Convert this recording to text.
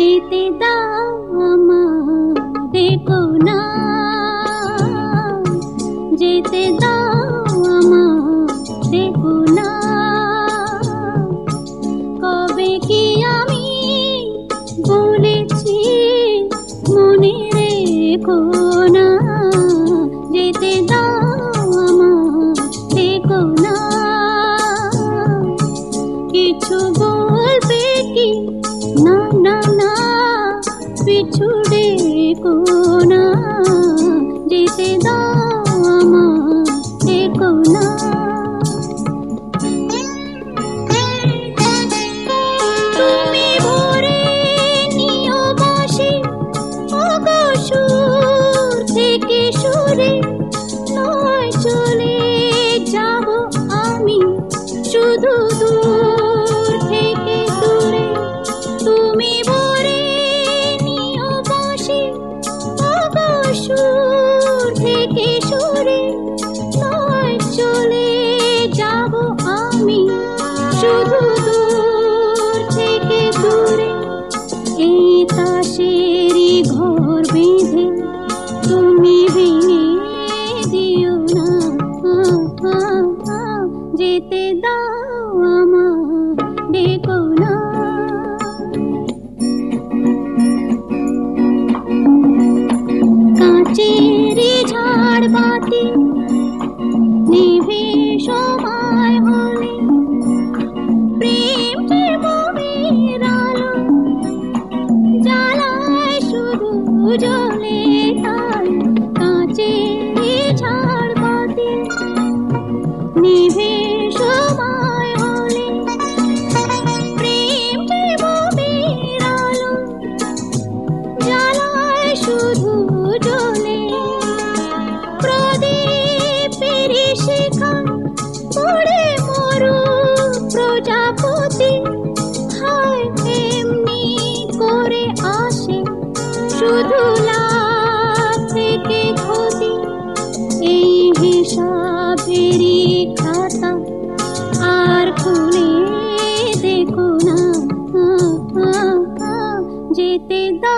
যেতে দাও আমারে কোনা যেতে দাও কবে কি আমি না যেতে দাও পিছু ডেকো না যেতে দাও থেকে সরে যাব আমি। শুধু থেকে দূরে এই তাসেরই ঘর বেঁধে তুমি ভেঙে দিও না। যেতে বাতি নিভে সময় প্রেম যে মনের জ্বালায় শুধু তাই কাঁচে ঝাড় বাতি নিভে जेते दा